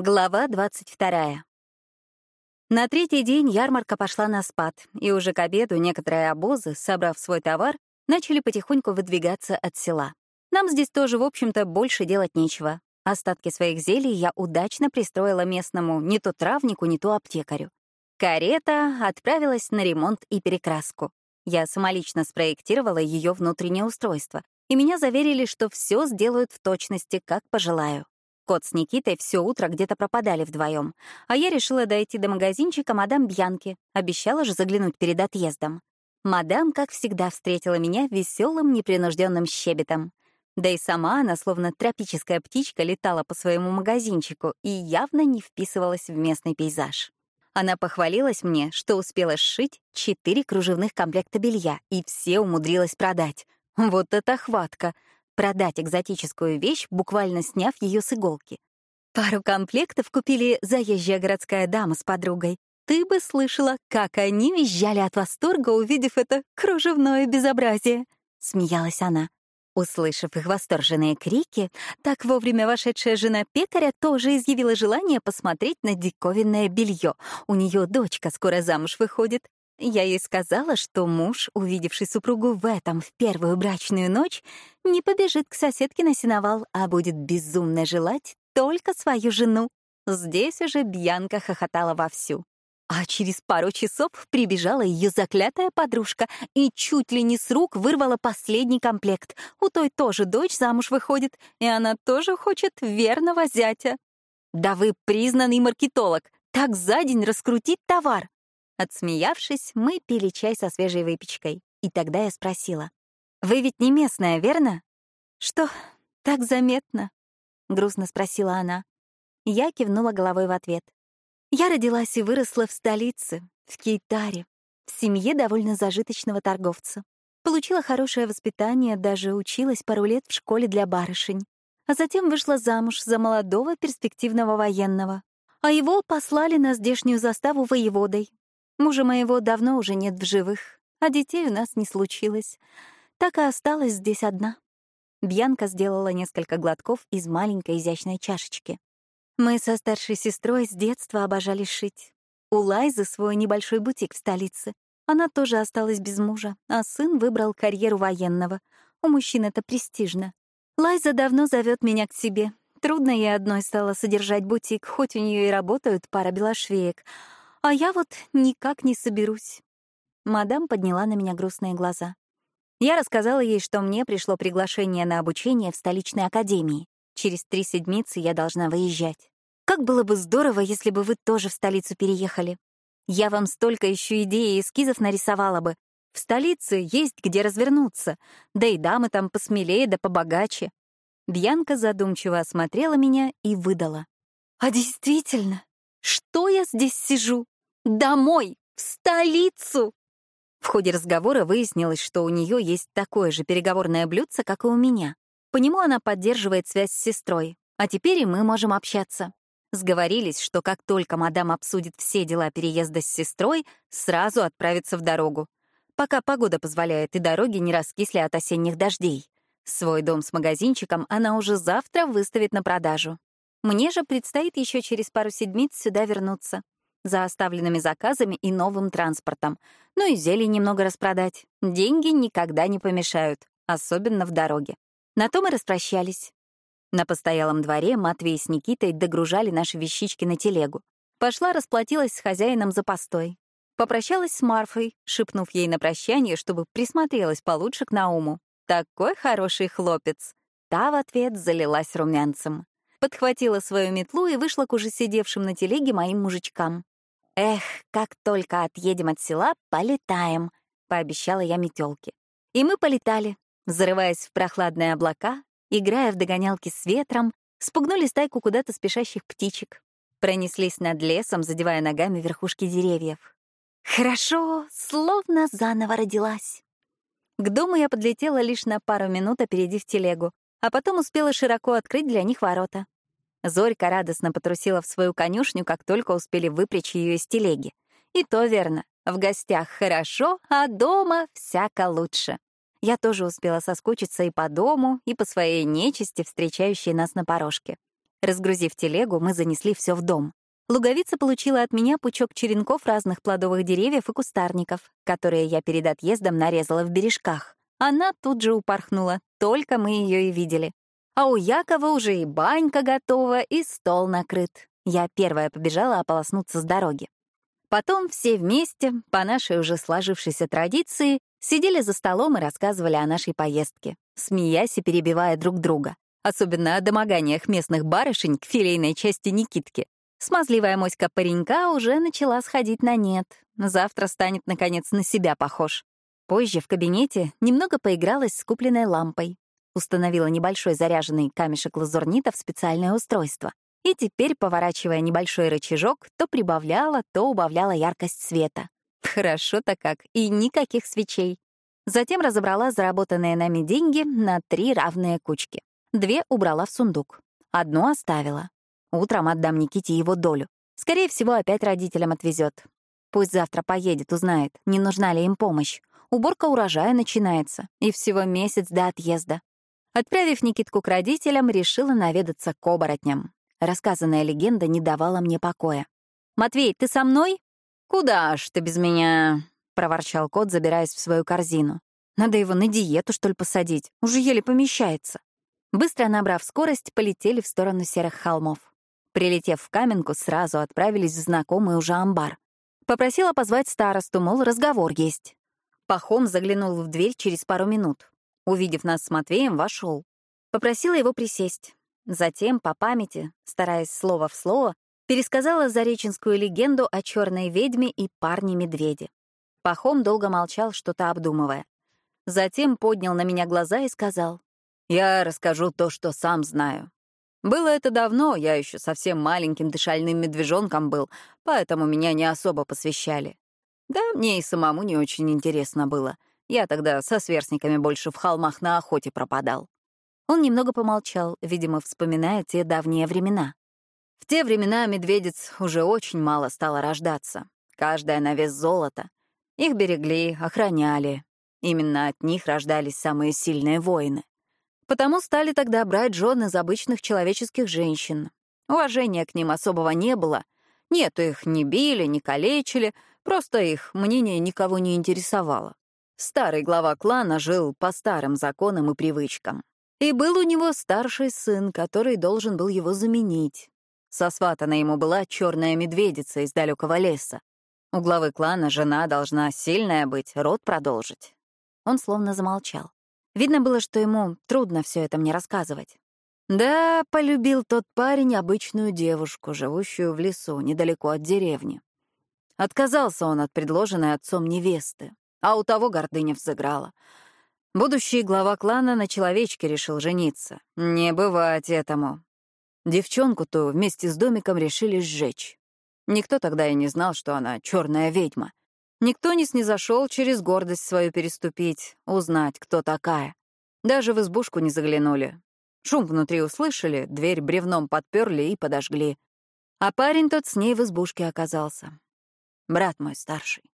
Глава 22. На третий день ярмарка пошла на спад, и уже к обеду некоторые обозы, собрав свой товар, начали потихоньку выдвигаться от села. Нам здесь тоже, в общем-то, больше делать нечего. Остатки своих зелий я удачно пристроила местному не то травнику, не то аптекарю. Карета отправилась на ремонт и перекраску. Я самолично спроектировала ее внутреннее устройство, и меня заверили, что все сделают в точности, как пожелаю. Кот с Никитой все утро где-то пропадали вдвоем, а я решила дойти до магазинчика мадам Бьянки, обещала же заглянуть перед отъездом. Мадам, как всегда, встретила меня веселым, непринужденным щебетом. Да и сама она, словно тропическая птичка, летала по своему магазинчику и явно не вписывалась в местный пейзаж. Она похвалилась мне, что успела сшить четыре кружевных комплекта белья и все умудрилась продать. Вот это хватка! Продать экзотическую вещь, буквально сняв ее с иголки. Пару комплектов купили заезжая городская дама с подругой. Ты бы слышала, как они визжали от восторга, увидев это кружевное безобразие. Смеялась она. Услышав их восторженные крики, так вовремя вошедшая жена пекаря тоже изъявила желание посмотреть на диковинное белье. У нее дочка скоро замуж выходит. Я ей сказала, что муж, увидевший супругу в этом в первую брачную ночь, не побежит к соседке на сеновал, а будет безумно желать только свою жену. Здесь уже Бьянка хохотала вовсю. А через пару часов прибежала ее заклятая подружка и чуть ли не с рук вырвала последний комплект. У той тоже дочь замуж выходит, и она тоже хочет верного зятя. Да вы признанный маркетолог, так за день раскрутить товар. Отсмеявшись, мы пили чай со свежей выпечкой. И тогда я спросила. «Вы ведь не местная, верно?» «Что, так заметно?» — грустно спросила она. Я кивнула головой в ответ. Я родилась и выросла в столице, в Кейтаре, в семье довольно зажиточного торговца. Получила хорошее воспитание, даже училась пару лет в школе для барышень. А затем вышла замуж за молодого перспективного военного. А его послали на здешнюю заставу воеводой, Мужа моего давно уже нет в живых, а детей у нас не случилось. Так и осталась здесь одна. Бьянка сделала несколько глотков из маленькой изящной чашечки. Мы со старшей сестрой с детства обожали шить. У Лайзы свой небольшой бутик в столице. Она тоже осталась без мужа, а сын выбрал карьеру военного. У мужчин это престижно. Лайза давно зовет меня к себе. Трудно ей одной стало содержать бутик, хоть у нее и работают пара белошвеек — а я вот никак не соберусь. Мадам подняла на меня грустные глаза. Я рассказала ей, что мне пришло приглашение на обучение в столичной академии. Через три седмицы я должна выезжать. Как было бы здорово, если бы вы тоже в столицу переехали. Я вам столько еще идей и эскизов нарисовала бы. В столице есть где развернуться, да и дамы там посмелее да побогаче. Бьянка задумчиво осмотрела меня и выдала. «А действительно, что я здесь сижу? Домой! В столицу! В ходе разговора выяснилось, что у нее есть такое же переговорное блюдце, как и у меня. По нему она поддерживает связь с сестрой. А теперь и мы можем общаться. Сговорились, что как только мадам обсудит все дела переезда с сестрой, сразу отправится в дорогу. Пока погода позволяет и дороги не раскисли от осенних дождей. Свой дом с магазинчиком она уже завтра выставит на продажу. Мне же предстоит еще через пару седмиц сюда вернуться. За оставленными заказами и новым транспортом. Ну и зелень немного распродать. Деньги никогда не помешают, особенно в дороге. На то мы распрощались. На постоялом дворе Матвей с Никитой догружали наши вещички на телегу. Пошла расплатилась с хозяином за постой. Попрощалась с Марфой, шепнув ей на прощание, чтобы присмотрелась получше к Науму. Такой хороший хлопец. Та в ответ залилась румянцем подхватила свою метлу и вышла к уже сидевшим на телеге моим мужичкам. «Эх, как только отъедем от села, полетаем», — пообещала я метелке. И мы полетали, зарываясь в прохладные облака, играя в догонялки с ветром, спугнули стайку куда-то спешащих птичек, пронеслись над лесом, задевая ногами верхушки деревьев. Хорошо, словно заново родилась. К дому я подлетела лишь на пару минут, опередив телегу а потом успела широко открыть для них ворота. Зорька радостно потрусила в свою конюшню, как только успели выпрячь ее из телеги. И то верно. В гостях хорошо, а дома всяко лучше. Я тоже успела соскучиться и по дому, и по своей нечисти, встречающей нас на порожке. Разгрузив телегу, мы занесли все в дом. Луговица получила от меня пучок черенков разных плодовых деревьев и кустарников, которые я перед отъездом нарезала в бережках. Она тут же упорхнула, только мы ее и видели. А у Якова уже и банька готова, и стол накрыт. Я первая побежала ополоснуться с дороги. Потом все вместе, по нашей уже сложившейся традиции, сидели за столом и рассказывали о нашей поездке, смеясь и перебивая друг друга. Особенно о домоганиях местных барышень к филейной части Никитки. Смазливая моська паренька уже начала сходить на нет. Завтра станет, наконец, на себя похож. Позже в кабинете немного поигралась с купленной лампой. Установила небольшой заряженный камешек лазурнита в специальное устройство. И теперь, поворачивая небольшой рычажок, то прибавляла, то убавляла яркость света. Хорошо-то как, и никаких свечей. Затем разобрала заработанные нами деньги на три равные кучки. Две убрала в сундук. Одну оставила. Утром отдам Никите его долю. Скорее всего, опять родителям отвезет. Пусть завтра поедет, узнает, не нужна ли им помощь. Уборка урожая начинается, и всего месяц до отъезда. Отправив Никитку к родителям, решила наведаться к оборотням. Рассказанная легенда не давала мне покоя. «Матвей, ты со мной?» «Куда ж ты без меня?» — проворчал кот, забираясь в свою корзину. «Надо его на диету, что ли, посадить? Уже еле помещается». Быстро набрав скорость, полетели в сторону серых холмов. Прилетев в Каменку, сразу отправились в знакомый уже амбар. Попросила позвать старосту, мол, разговор есть. Пахом заглянул в дверь через пару минут. Увидев нас с Матвеем, вошел. Попросила его присесть. Затем, по памяти, стараясь слово в слово, пересказала зареченскую легенду о черной ведьме и парне-медведе. Пахом долго молчал, что-то обдумывая. Затем поднял на меня глаза и сказал, «Я расскажу то, что сам знаю. Было это давно, я еще совсем маленьким дышальным медвежонком был, поэтому меня не особо посвящали. Да, мне и самому не очень интересно было. Я тогда со сверстниками больше в холмах на охоте пропадал. Он немного помолчал, видимо, вспоминая те давние времена. В те времена медведец уже очень мало стало рождаться. Каждая на вес золота. Их берегли, охраняли. Именно от них рождались самые сильные воины. Потому стали тогда брать жен из обычных человеческих женщин. Уважения к ним особого не было. Нет, их не били, не калечили, просто их мнение никого не интересовало. Старый глава клана жил по старым законам и привычкам. И был у него старший сын, который должен был его заменить. Сосватана ему была черная медведица из далекого леса. У главы клана жена должна сильная быть, род продолжить. Он словно замолчал. Видно было, что ему трудно все это мне рассказывать. Да, полюбил тот парень обычную девушку, живущую в лесу, недалеко от деревни. Отказался он от предложенной отцом невесты, а у того гордыня взыграла. Будущий глава клана на человечке решил жениться. Не бывать этому. Девчонку-то вместе с домиком решили сжечь. Никто тогда и не знал, что она черная ведьма. Никто не снизошел через гордость свою переступить, узнать, кто такая. Даже в избушку не заглянули. Шум внутри услышали, дверь бревном подперли и подожгли. А парень тот с ней в избушке оказался. Брат мой старший.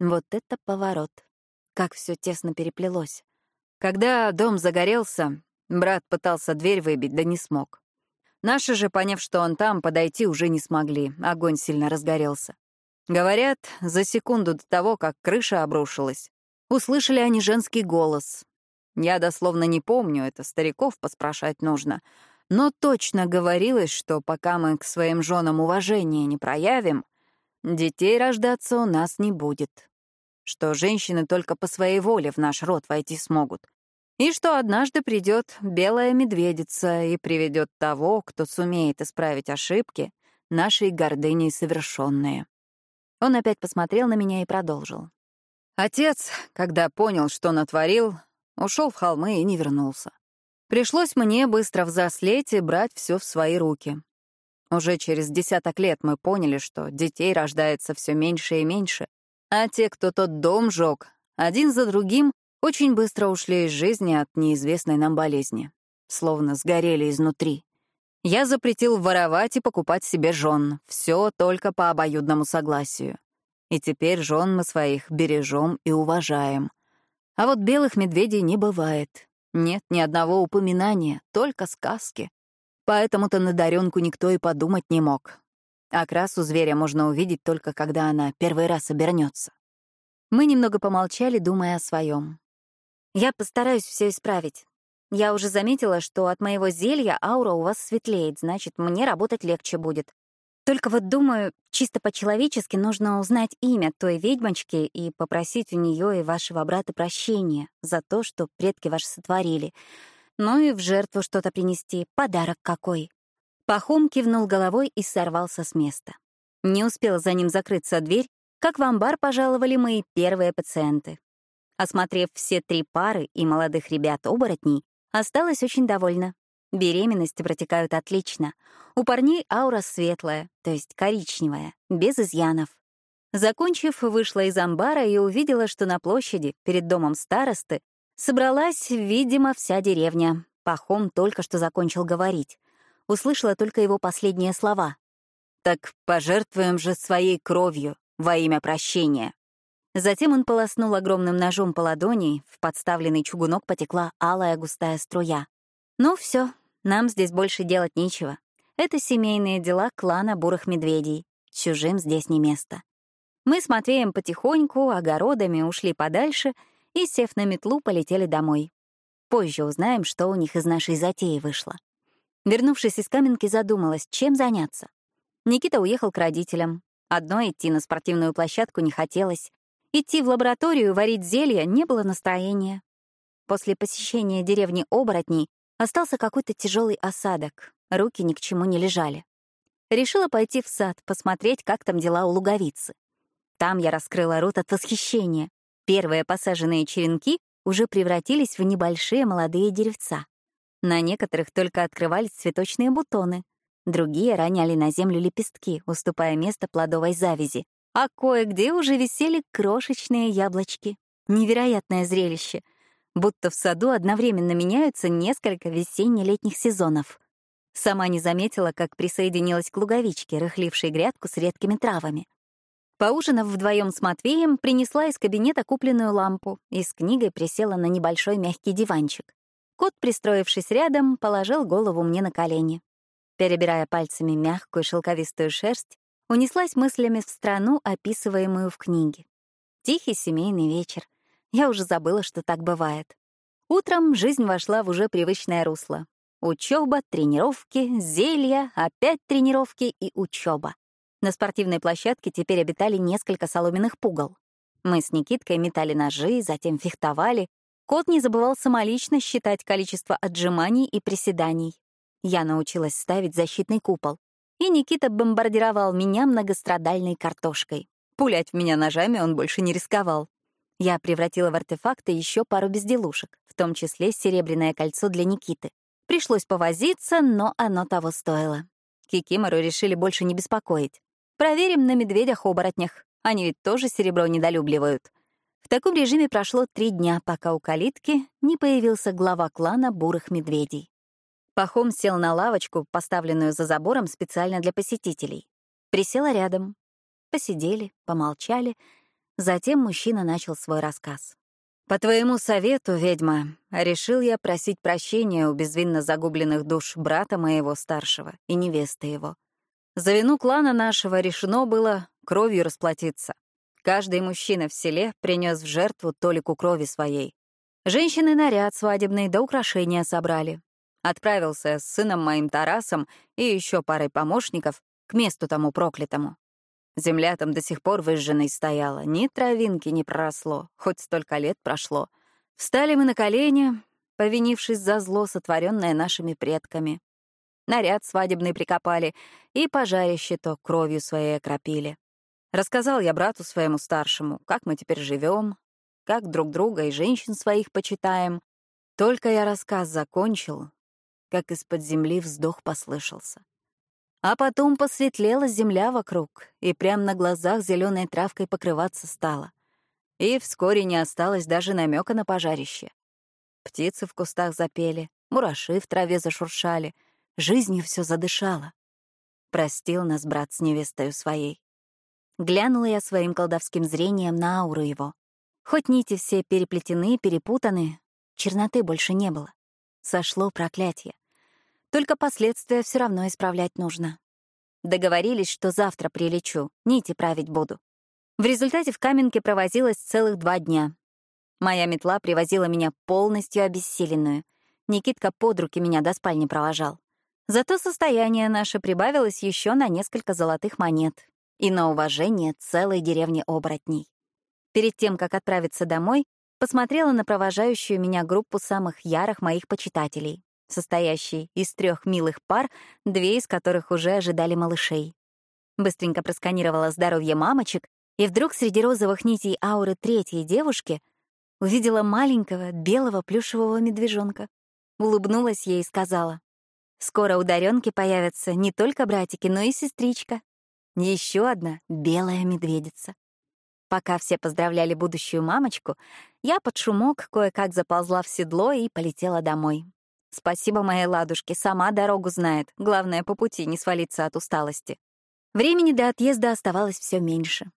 Вот это поворот. Как все тесно переплелось. Когда дом загорелся, брат пытался дверь выбить, да не смог. Наши же, поняв, что он там, подойти уже не смогли. Огонь сильно разгорелся. Говорят, за секунду до того, как крыша обрушилась, услышали они женский голос. Я дословно не помню, это стариков поспрашать нужно, но точно говорилось, что пока мы к своим женам уважения не проявим, детей рождаться у нас не будет. Что женщины только по своей воле в наш род войти смогут. И что однажды придет белая медведица и приведет того, кто сумеет исправить ошибки, нашей гордыней совершенные. Он опять посмотрел на меня и продолжил. Отец, когда понял, что натворил, ушел в холмы и не вернулся. Пришлось мне быстро взрослеть и брать все в свои руки. Уже через десяток лет мы поняли, что детей рождается все меньше и меньше, а те, кто тот дом жег, один за другим очень быстро ушли из жизни от неизвестной нам болезни, словно сгорели изнутри. Я запретил воровать и покупать себе жен. Все только по обоюдному согласию. И теперь жен мы своих бережем и уважаем. А вот белых медведей не бывает. Нет ни одного упоминания, только сказки. Поэтому-то на Даренку никто и подумать не мог. Окрасу зверя можно увидеть только когда она первый раз обернется. Мы немного помолчали, думая о своем. Я постараюсь все исправить. Я уже заметила, что от моего зелья аура у вас светлеет, значит, мне работать легче будет. Только вот думаю, чисто по-человечески нужно узнать имя той ведьмочки и попросить у нее и вашего брата прощения за то, что предки ваши сотворили. Ну и в жертву что-то принести, подарок какой. Пахом кивнул головой и сорвался с места. Не успела за ним закрыться дверь, как в амбар пожаловали мои первые пациенты. Осмотрев все три пары и молодых ребят-оборотней, осталась очень довольна. Беременности протекают отлично. У парней аура светлая, то есть коричневая, без изъянов. Закончив, вышла из амбара и увидела, что на площади, перед домом старосты, собралась, видимо, вся деревня. Пахом только что закончил говорить. Услышала только его последние слова. «Так пожертвуем же своей кровью во имя прощения». Затем он полоснул огромным ножом по ладони, в подставленный чугунок потекла алая густая струя. «Ну все, нам здесь больше делать нечего. Это семейные дела клана бурых медведей. Чужим здесь не место». Мы с Матвеем потихоньку, огородами ушли подальше и, сев на метлу, полетели домой. Позже узнаем, что у них из нашей затеи вышло. Вернувшись из Каменки, задумалась, чем заняться. Никита уехал к родителям. Одной идти на спортивную площадку не хотелось. Идти в лабораторию варить зелья не было настроения. После посещения деревни оборотней остался какой-то тяжелый осадок, руки ни к чему не лежали. Решила пойти в сад, посмотреть, как там дела у луговицы. Там я раскрыла рот от восхищения. Первые посаженные черенки уже превратились в небольшие молодые деревца. На некоторых только открывались цветочные бутоны, другие роняли на землю лепестки, уступая место плодовой завязи, а кое-где уже висели крошечные яблочки. Невероятное зрелище. Будто в саду одновременно меняются несколько весенне-летних сезонов. Сама не заметила, как присоединилась к луговичке, рыхлившей грядку с редкими травами. Поужинав вдвоем с Матвеем, принесла из кабинета купленную лампу и с книгой присела на небольшой мягкий диванчик. Кот, пристроившись рядом, положил голову мне на колени. Перебирая пальцами мягкую шелковистую шерсть, унеслась мыслями в страну, описываемую в книге. Тихий семейный вечер. Я уже забыла, что так бывает. Утром жизнь вошла в уже привычное русло. Учеба, тренировки, зелья, опять тренировки и учеба. На спортивной площадке теперь обитали несколько соломенных пугал. Мы с Никиткой метали ножи, затем фехтовали. Кот не забывал самолично считать количество отжиманий и приседаний. Я научилась ставить защитный купол и Никита бомбардировал меня многострадальной картошкой. Пулять в меня ножами он больше не рисковал. Я превратила в артефакты еще пару безделушек, в том числе серебряное кольцо для Никиты. Пришлось повозиться, но оно того стоило. Кикимору решили больше не беспокоить. Проверим на медведях-оборотнях. Они ведь тоже серебро недолюбливают. В таком режиме прошло три дня, пока у калитки не появился глава клана бурых медведей. Пахом сел на лавочку, поставленную за забором специально для посетителей. Присела рядом. Посидели, помолчали. Затем мужчина начал свой рассказ. «По твоему совету, ведьма, решил я просить прощения у безвинно загубленных душ брата моего старшего и невесты его. За вину клана нашего решено было кровью расплатиться. Каждый мужчина в селе принес в жертву толику крови своей. Женщины наряд свадебный да украшения собрали. Отправился с сыном моим Тарасом и еще парой помощников к месту тому проклятому. Земля там до сих пор выжженной стояла, ни травинки не проросло, хоть столько лет прошло. Встали мы на колени, повинившись за зло, сотворенное нашими предками. Наряд свадебный прикопали и пожарище то кровью своей окропили. Рассказал я брату своему старшему, как мы теперь живем, как друг друга и женщин своих почитаем. Только я рассказ закончил, как из-под земли вздох послышался. А потом посветлела земля вокруг, и прямо на глазах зеленой травкой покрываться стала. И вскоре не осталось даже намека на пожарище. Птицы в кустах запели, мураши в траве зашуршали, жизнью все задышало. Простил нас брат с невестою своей. Глянула я своим колдовским зрением на ауру его. Хоть нити все переплетены, перепутаны, черноты больше не было. Сошло проклятие. Только последствия все равно исправлять нужно. Договорились, что завтра прилечу, нити править буду. В результате в Каменке провозилась целых два дня. Моя метла привозила меня полностью обессиленную. Никитка под руки меня до спальни провожал. Зато состояние наше прибавилось еще на несколько золотых монет и на уважение целой деревни оборотней. Перед тем, как отправиться домой, посмотрела на провожающую меня группу самых ярых моих почитателей, состоящей из трех милых пар, две из которых уже ожидали малышей. Быстренько просканировала здоровье мамочек, и вдруг среди розовых нитей ауры третьей девушки увидела маленького белого плюшевого медвежонка. Улыбнулась ей и сказала, «Скоро у Дарёнки появятся не только братики, но и сестричка. Еще одна белая медведица». Пока все поздравляли будущую мамочку, я под шумок кое-как заползла в седло и полетела домой. Спасибо моей ладушке, сама дорогу знает. Главное, по пути не свалиться от усталости. Времени до отъезда оставалось все меньше.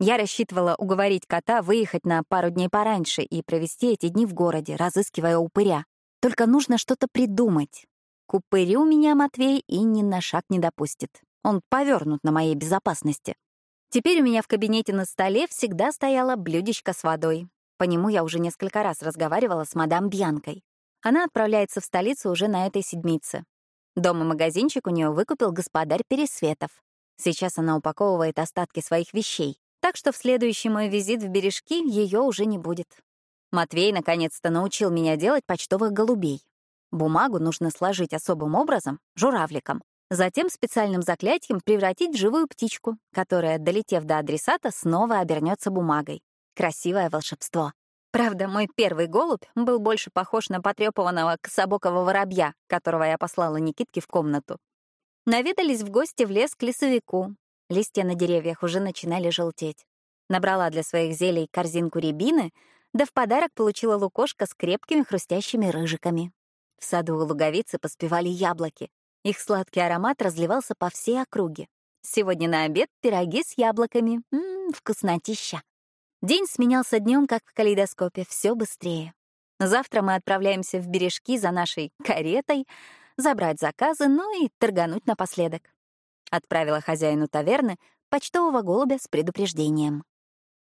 Я рассчитывала уговорить кота выехать на пару дней пораньше и провести эти дни в городе, разыскивая упыря. Только нужно что-то придумать. К упырю меня Матвей и ни на шаг не допустит. Он повернут на моей безопасности. Теперь у меня в кабинете на столе всегда стояло блюдечко с водой. По нему я уже несколько раз разговаривала с мадам Бьянкой. Она отправляется в столицу уже на этой седмице. Дом и магазинчик у нее выкупил господарь Пересветов. Сейчас она упаковывает остатки своих вещей, так что в следующий мой визит в бережки ее уже не будет. Матвей наконец-то научил меня делать почтовых голубей. Бумагу нужно сложить особым образом, журавликом, Затем специальным заклятием превратить в живую птичку, которая, долетев до адресата, снова обернется бумагой. Красивое волшебство. Правда, мой первый голубь был больше похож на потрепанного кособокого воробья, которого я послала Никитке в комнату. Наведались в гости в лес к лесовику. Листья на деревьях уже начинали желтеть. Набрала для своих зелий корзинку рябины, да в подарок получила лукошко с крепкими хрустящими рыжиками. В саду у луговицы поспевали яблоки. Их сладкий аромат разливался по всей округе. Сегодня на обед пироги с яблоками. Ммм, вкуснотища. День сменялся днем, как в калейдоскопе, все быстрее. Завтра мы отправляемся в бережки за нашей каретой, забрать заказы, ну и торгануть напоследок. Отправила хозяину таверны почтового голубя с предупреждением.